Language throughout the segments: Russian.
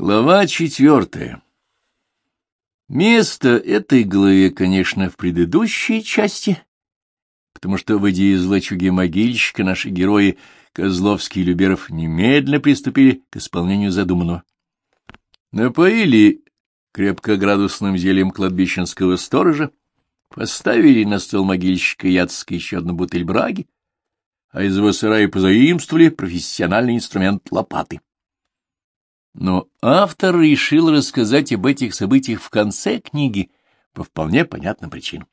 Глава четвертая. Место этой главе, конечно, в предыдущей части, потому что, выйдя из лачуги могильщика, наши герои Козловский и Люберов немедленно приступили к исполнению задуманного. Напоили крепкоградусным зельем кладбищенского сторожа, поставили на стол могильщика Яцка еще одну бутыль браги, а из его сарая позаимствовали профессиональный инструмент лопаты. Но автор решил рассказать об этих событиях в конце книги по вполне понятным причинам.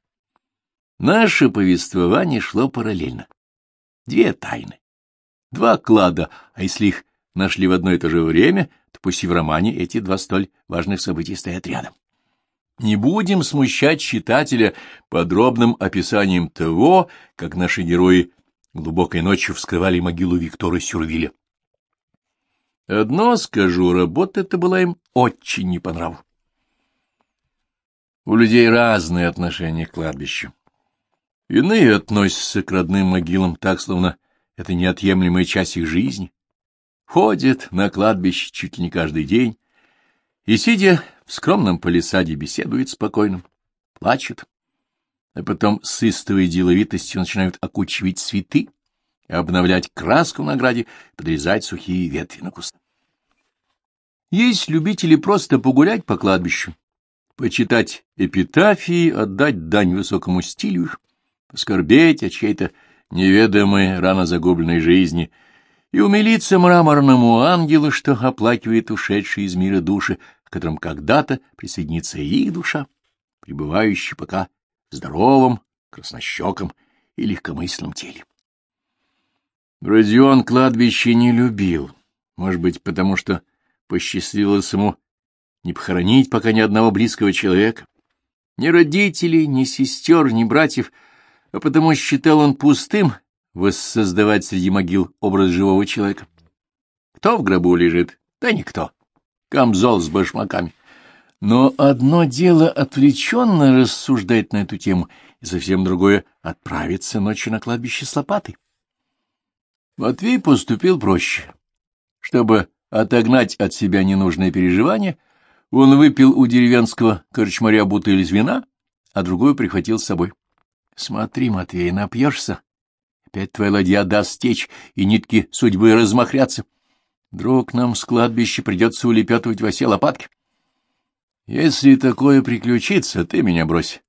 Наше повествование шло параллельно. Две тайны, два клада, а если их нашли в одно и то же время, то пусть и в романе эти два столь важных события стоят рядом. Не будем смущать читателя подробным описанием того, как наши герои глубокой ночью вскрывали могилу Виктора Сюрвиля. Одно скажу, работа эта была им очень не по нраву. У людей разные отношения к кладбищу. Иные относятся к родным могилам так, словно это неотъемлемая часть их жизни. Ходят на кладбище чуть ли не каждый день и, сидя в скромном полисаде, беседуют спокойно, плачут, а потом с истовой деловитостью начинают окучивать цветы, обновлять краску в награде, подрезать сухие ветви на кустах. Есть любители просто погулять по кладбищу, почитать эпитафии, отдать дань высокому стилю их, поскорбеть о чьей-то неведомой, рано загубленной жизни и умилиться мраморному ангелу, что оплакивает ушедшие из мира души, к которым когда-то присоединится их душа, пребывающая пока в здоровом, краснощеком и легкомысленном теле. Родион кладбище не любил, может быть, потому что посчастливилось ему не похоронить пока ни одного близкого человека, ни родителей, ни сестер, ни братьев, а потому считал он пустым воссоздавать среди могил образ живого человека. Кто в гробу лежит? Да никто. Камзол с башмаками. Но одно дело отвлеченно рассуждать на эту тему, и совсем другое — отправиться ночью на кладбище с лопатой. Матвей поступил проще. Чтобы отогнать от себя ненужные переживания, он выпил у деревенского корчмаря бутыль из вина, а другую прихватил с собой. — Смотри, Матвей, напьешься. Опять твоя ладья даст течь, и нитки судьбы размахрятся. Друг, нам с кладбища придется улепетывать во все лопатки. Если такое приключится, ты меня брось.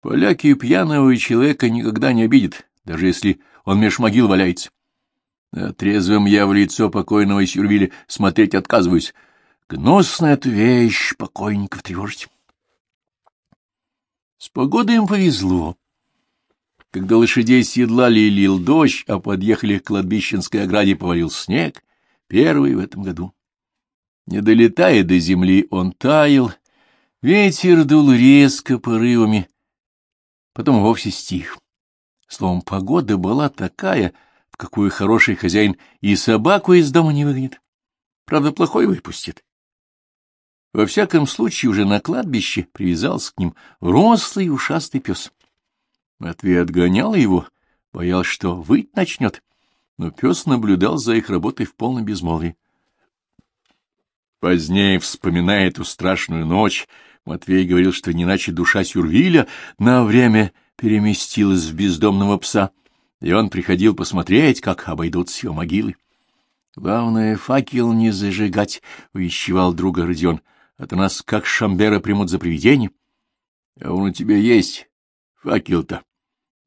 Поляки пьяного человека никогда не обидят, даже если он меж могил валяется. А трезвым я в лицо покойного Сюрвиля смотреть отказываюсь. Гнусная эта вещь покойников тревожить. С погодой им повезло. Когда лошадей седлали и лил дождь, а подъехали к кладбищенской ограде, повалил снег, первый в этом году. Не долетая до земли, он таял, ветер дул резко порывами, потом вовсе стих. Словом, погода была такая, какую хороший хозяин и собаку из дома не выгонит. Правда, плохой выпустит. Во всяком случае, уже на кладбище привязался к ним рослый ушастый пес. Матвей отгонял его, боялся, что выть начнет, но пес наблюдал за их работой в полном безмолвии. Позднее, вспоминая эту страшную ночь, Матвей говорил, что не иначе душа Сюрвиля на время переместилась в бездомного пса — и он приходил посмотреть, как обойдутся его могилы. — Главное, факел не зажигать, — увещевал друга Родион, — а нас как Шамбера примут за привидение. — А он у тебя есть, факел-то.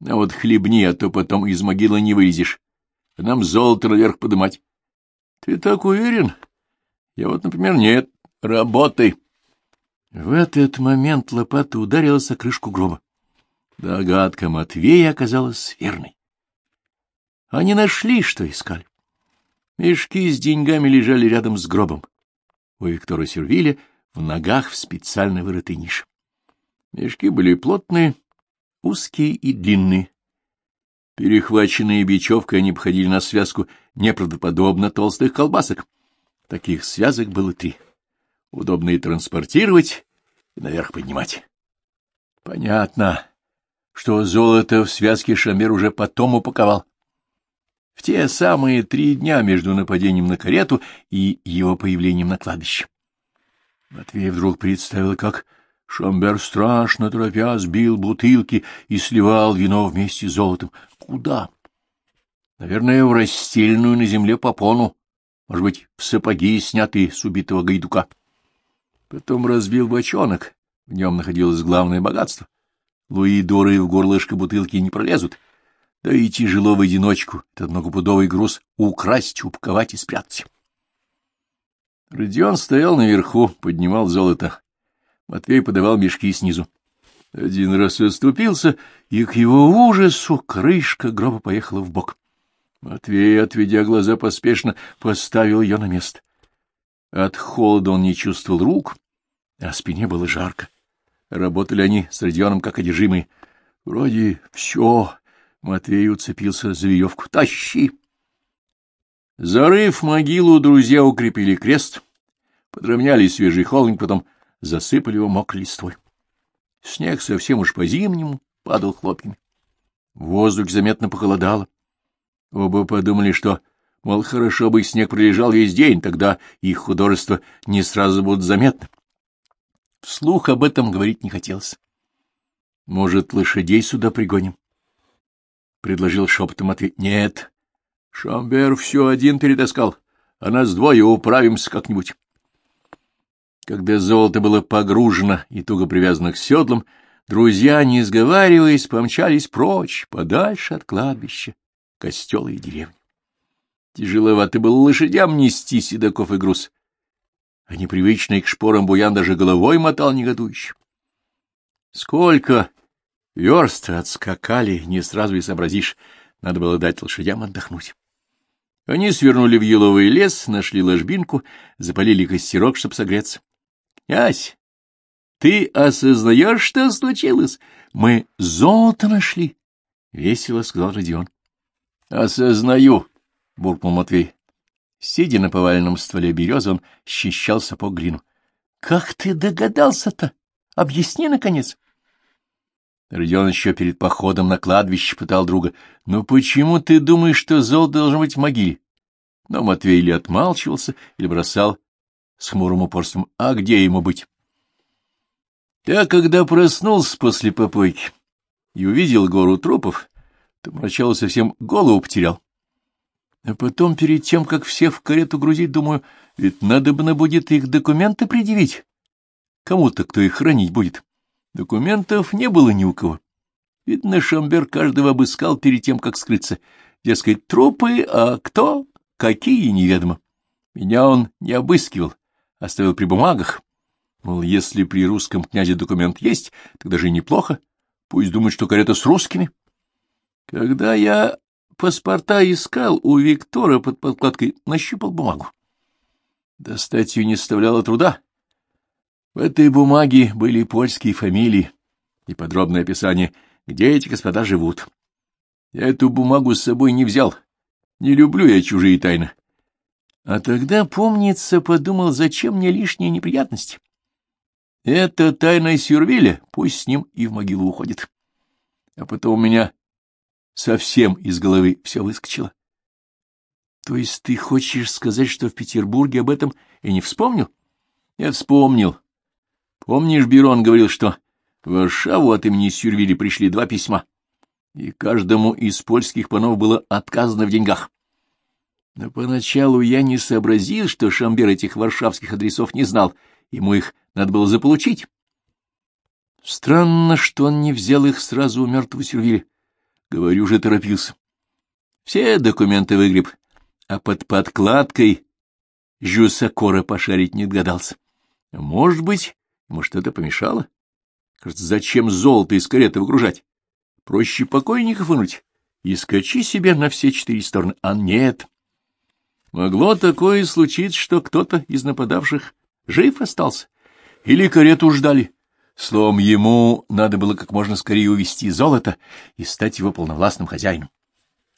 А вот хлебни, а то потом из могилы не вылезешь. А нам золото наверх подымать. — Ты так уверен? Я вот, например, нет. Работай. В этот момент лопата ударилась о крышку гроба. Догадка Матвея оказалась верной. Они нашли, что искали. Мешки с деньгами лежали рядом с гробом. У Виктора Сервиля в ногах в специально вырытой нише. Мешки были плотные, узкие и длинные. Перехваченные бечевкой они походили на связку неправдоподобно толстых колбасок. Таких связок было три. Удобно и транспортировать, и наверх поднимать. Понятно, что золото в связке Шамер уже потом упаковал те самые три дня между нападением на карету и его появлением на кладбище. Матвей вдруг представил, как Шамбер страшно торопя сбил бутылки и сливал вино вместе с золотом. Куда? Наверное, в расстеленную на земле попону, может быть, в сапоги, снятые с убитого гайдука. Потом разбил бочонок, в нем находилось главное богатство. Луидоры в горлышко бутылки не пролезут, да и тяжело в одиночку этот многопудовый груз украсть, упаковать и спрятать. Родион стоял наверху, поднимал золото. Матвей подавал мешки снизу. Один раз оступился, и к его ужасу крышка гроба поехала в бок. Матвей, отведя глаза поспешно, поставил ее на место. От холода он не чувствовал рук, а спине было жарко. Работали они с Родионом как одержимые. Вроде все. Матвей уцепился за веревку. Тащи! Зарыв могилу, друзья укрепили крест, подровняли свежий холмик, потом засыпали его мокрой листвой. Снег совсем уж по-зимнему падал хлопьями. В воздухе заметно похолодало. Оба подумали, что, мол, хорошо бы снег пролежал весь день, тогда их художества не сразу будут заметны. Вслух об этом говорить не хотелось. — Может, лошадей сюда пригоним? — предложил шепотом ответ. — Нет, Шамбер все один перетаскал, а нас двое управимся как-нибудь. Когда золото было погружено и туго привязано к седлам, друзья, не сговариваясь, помчались прочь, подальше от кладбища, костела и деревни. Тяжеловато было лошадям нести седаков и груз, а непривычный к шпорам буян даже головой мотал негодующе. Сколько верст отскакали, не сразу и сообразишь, надо было дать лошадям отдохнуть. Они свернули в еловый лес, нашли ложбинку, запалили костерок, чтобы согреться. — Князь, ты осознаешь, что случилось? Мы золото нашли, — весело сказал Родион. — Осознаю, — буркнул Матвей. Сидя на поваленном стволе березы, он счищал сапог глину. — Как ты догадался-то? Объясни, наконец. Родион еще перед походом на кладбище пытал друга. — Ну почему ты думаешь, что золото должно быть в могиле? Но Матвей или отмалчивался, или бросал с хмурым упорством. А где ему быть? Я, когда проснулся после попойки и увидел гору трупов, то вначале совсем голову потерял. А потом, перед тем, как всех в карету грузить, думаю, ведь надо бы будет их документы предъявить. Кому-то, кто их хранить будет. Документов не было ни у кого. Видно, Шамбер каждого обыскал перед тем, как скрыться. Дескать, трупы, а кто? Какие, неведомо. Меня он не обыскивал, оставил при бумагах. Мол, если при русском князе документ есть, тогда же неплохо. Пусть думает, что карета с русскими. Когда я паспорта искал, у Виктора под подкладкой нащупал бумагу. Достать ее не составляло труда. В этой бумаге были польские фамилии и подробное описание, где эти господа живут. Я эту бумагу с собой не взял. Не люблю я чужие тайны. А тогда, помнится, подумал, зачем мне лишние неприятности. Это тайна Сюрвиля, пусть с ним и в могилу уходит. А потом у меня совсем из головы все выскочило. То есть ты хочешь сказать, что в Петербурге об этом и не вспомнил? Я вспомнил. Помнишь, Бирон говорил, что в Варшаву от имени Сюрвили пришли два письма, и каждому из польских панов было отказано в деньгах. Но поначалу я не сообразил, что Шамбер этих варшавских адресов не знал, ему их надо было заполучить. Странно, что он не взял их сразу у мертвого Сюрвиля. Говорю же, торопился. Все документы выгреб, а под подкладкой Жюсакора пошарить не догадался. Может быть, может, это помешало? Кажется, зачем золото из кареты выгружать? Проще покойников вынуть и скачи себе на все четыре стороны. А нет. Могло такое случиться, что кто-то из нападавших жив остался. Или карету ждали. Словом, ему надо было как можно скорее увести золото и стать его полновластным хозяином.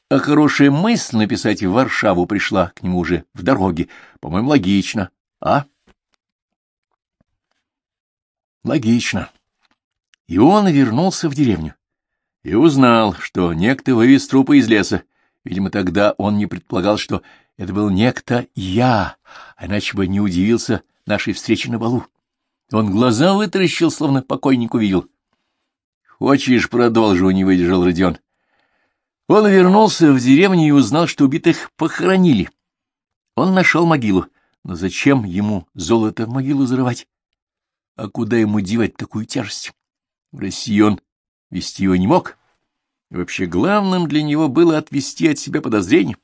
А хорошая мысль написать в Варшаву пришла к нему уже в дороге. По-моему, логично. А? Логично. И он вернулся в деревню и узнал, что некто вывез трупы из леса. Видимо, тогда он не предполагал, что это был некто я, а иначе бы не удивился нашей встрече на балу. Он глаза вытаращил, словно покойник увидел. — Хочешь, продолжу, — не выдержал Родион. Он вернулся в деревню и узнал, что убитых похоронили. Он нашел могилу. Но зачем ему золото в могилу зарывать? А куда ему девать такую тяжесть? В России он вести его не мог. И вообще главным для него было отвести от себя подозрения.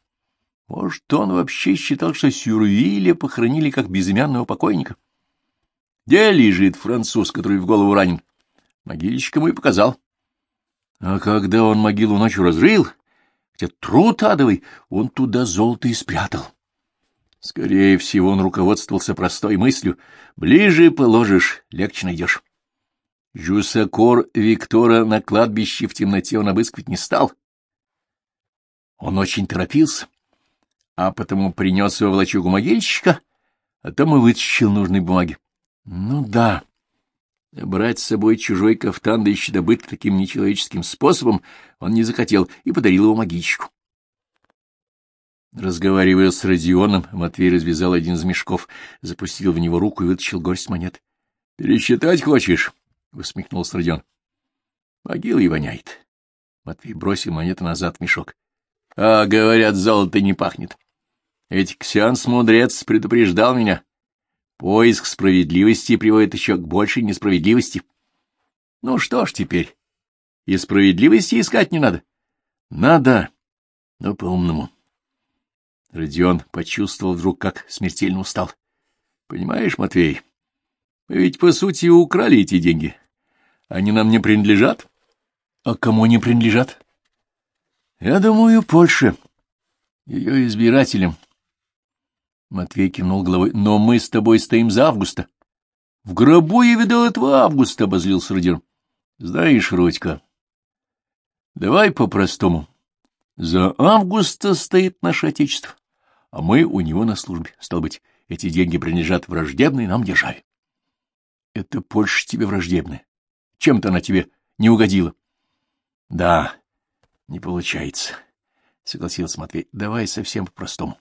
Может, он вообще считал, что Сюрвиля похоронили как безымянного покойника? Где лежит француз, который в голову ранен? Могильщик ему и показал. А когда он могилу ночью разрыл, хотя труд адовый, он туда золото и спрятал. Скорее всего, он руководствовался простой мыслью. Ближе положишь, легче найдешь. Жусакор Виктора на кладбище в темноте он обыскивать не стал. Он очень торопился, а потому принес его в лачугу могильщика, а там и вытащил нужные бумаги. Ну да, брать с собой чужой кафтан, да еще добыть таким нечеловеческим способом, он не захотел и подарил его могильщику. Разговаривая с Родионом, Матвей развязал один из мешков, запустил в него руку и вытащил горсть монет. — Пересчитать хочешь? — усмехнулся Родион. — Могилой воняет. Матвей бросил монету назад в мешок. — А, говорят, золото не пахнет. Ведь Ксенс-мудрец предупреждал меня. Поиск справедливости приводит еще к большей несправедливости. Ну что ж теперь, и справедливости искать не надо. Надо, но по-умному. Родион почувствовал вдруг, как смертельно устал. — Понимаешь, Матвей, мы ведь, по сути, украли эти деньги. Они нам не принадлежат. — А кому они принадлежат? — Я думаю, Польше. Ее избирателям. Матвей кивнул головой. — Но мы с тобой стоим за Августа. — В гробу я видал этого Августа, — обозлился Родион. — Знаешь, Родька, давай по-простому. За Августа стоит наше Отечество а мы у него на службе. Стал быть, эти деньги принадлежат враждебной нам державе. Это Польша тебе враждебная. Чем-то она тебе не угодила. — Да, не получается, — согласился Матвей. — Давай совсем по-простому.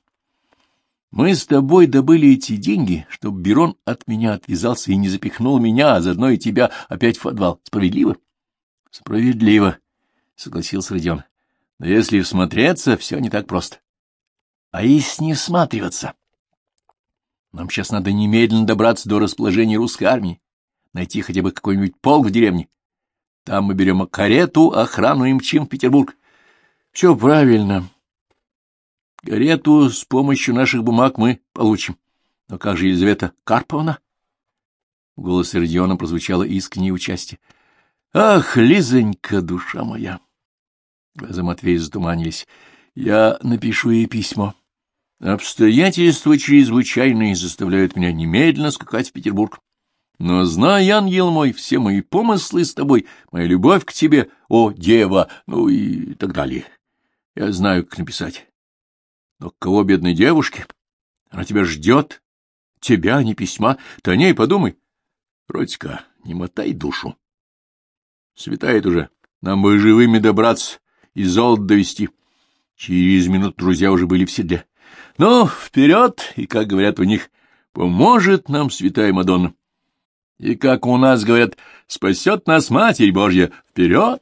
Мы с тобой добыли эти деньги, чтобы Берон от меня отвязался и не запихнул меня, а заодно и тебя опять в подвал. Справедливо? — Справедливо, — согласился Родион. — Но если всмотреться, все не так просто а если не всматриваться? Нам сейчас надо немедленно добраться до расположения русской армии, найти хотя бы какой-нибудь полк в деревне. Там мы берем карету, охрану и мчим в Петербург. Все правильно. Карету с помощью наших бумаг мы получим. Но как же Елизавета Карповна? В голосе Родиона прозвучало искреннее участие. Ах, Лизонька, душа моя! Глаза Матвея затуманились. Я напишу ей письмо. Обстоятельства чрезвычайные заставляют меня немедленно скакать в Петербург. Но знай, ангел мой, все мои помыслы с тобой, моя любовь к тебе, о, дева, ну и так далее. Я знаю, как написать. Но кого, бедной девушке? Она тебя ждет. Тебя, а не письма. Ты о ней подумай. Родька, не мотай душу. Светает уже. Нам бы живыми добраться и золото довести. Через минуту друзья уже были в седле. Ну, вперед, и, как говорят у них, поможет нам святая Мадонна. И, как у нас говорят, спасет нас Матерь Божья. Вперед!